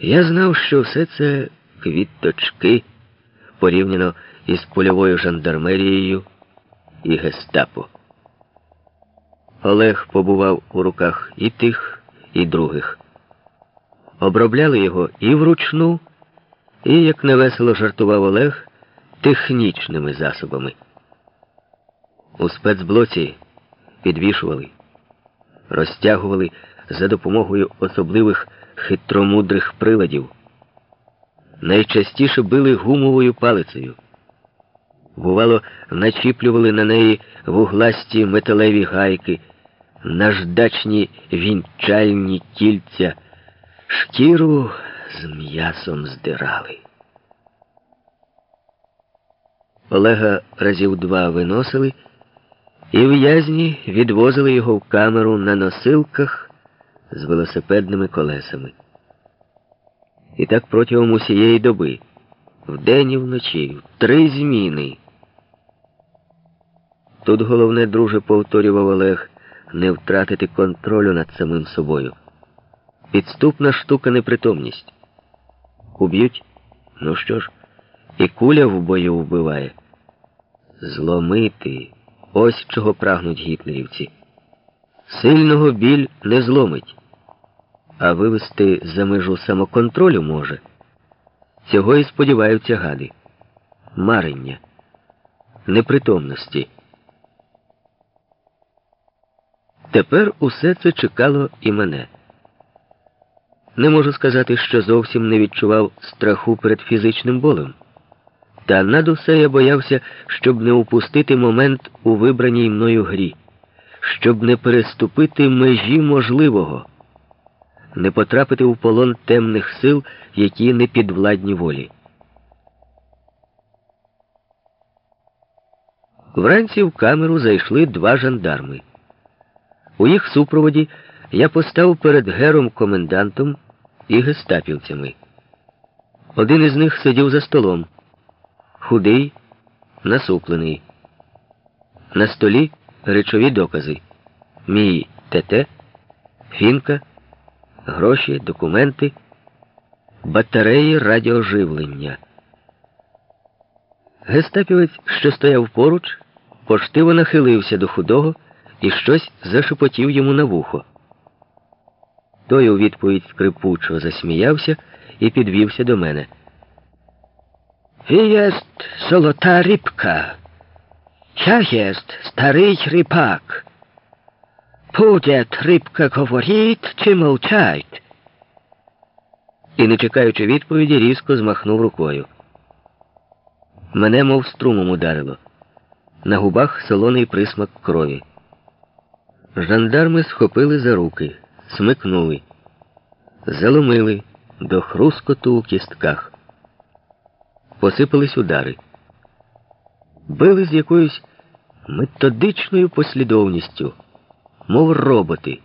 Я знав, що все це квіточки порівняно із польовою жандармерією і гестапо. Олег побував у руках і тих, і других. Обробляли його і вручну, і, як невесело жартував Олег, технічними засобами. У спецблоці підвішували, розтягували за допомогою особливих хитромудрих приладів. Найчастіше били гумовою палицею. Бувало, начіплювали на неї вугласті металеві гайки, наждачні вінчальні кільця, шкіру з м'ясом здирали. Олега разів два виносили, і в'язні відвозили його в камеру на носилках з велосипедними колесами. І так протягом усієї доби, вдень і вночі, в три зміни. Тут головне, друже, повторював Олег, не втратити контролю над самим собою. Підступна штука непритомність. Уб'ють? Ну що ж, і куля в бою вбиває. Зломити. Ось чого прагнуть гітлерівці. Сильного біль не зломить, а вивести за межу самоконтролю може. Цього і сподіваються гади. Марення, непритомності. Тепер усе це чекало і мене. Не можу сказати, що зовсім не відчував страху перед фізичним болем. Та над усе я боявся, щоб не упустити момент у вибраній мною грі, щоб не переступити межі можливого, не потрапити у полон темних сил, які не підвладні волі. Вранці в камеру зайшли два жандарми. У їх супроводі я постав перед гером комендантом і гестапівцями. Один із них сидів за столом, худий, насуплений. На столі речові докази. Мій ТТ, фінка, гроші, документи, батареї радіоживлення. Гестапівець, що стояв поруч, поштиво нахилився до худого і щось зашепотів йому на вухо. Той у відповідь скрипучо засміявся і підвівся до мене. Єст золота рибка. Я єст старий рибак. Будет рибка говорить чи мовчать? І, не чекаючи відповіді, різко змахнув рукою. Мене мов струмом ударило. На губах солоний присмак крові. Жандарми схопили за руки, смикнули, заломили до хрускоту у кістках. Посипались удари. Били з якоюсь методичною послідовністю, мов роботи,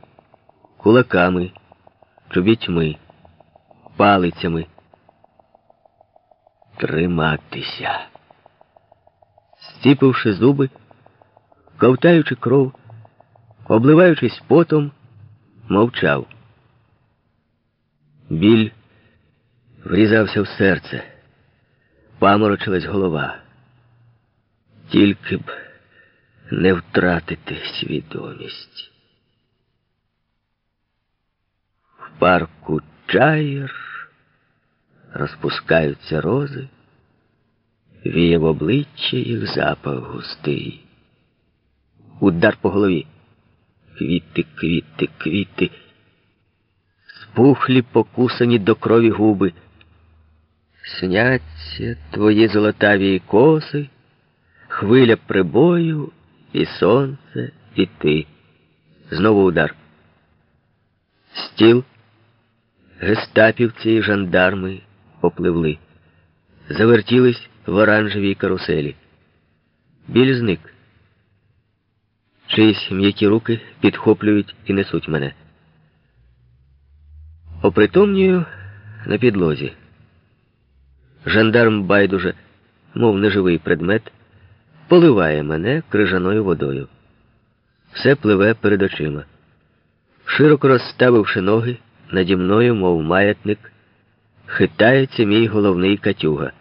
кулаками, чобітьми, палицями. Триматися. Стіпивши зуби, ковтаючи кров, обливаючись потом, мовчав. Біль врізався в серце, паморочилась голова. Тільки б не втратити свідомість. В парку чаєр розпускаються рози, віє в обличчя їх запах густий. Удар по голові. Квіти, квіти, квіти, спухлі, покусані до крові губи. Сняться твої золотаві коси, хвиля прибою, і сонце, і ти. Знову удар. Стіл, гестапівці і жандарми попливли, завертілись в оранжевій каруселі. Біль зник. Чиїсь м'які руки підхоплюють і несуть мене. Опритомнюю на підлозі. Жандарм байдуже, мов неживий предмет, поливає мене крижаною водою. Все пливе перед очима. Широко розставивши ноги, наді мною, мов маятник, хитається мій головний катюга.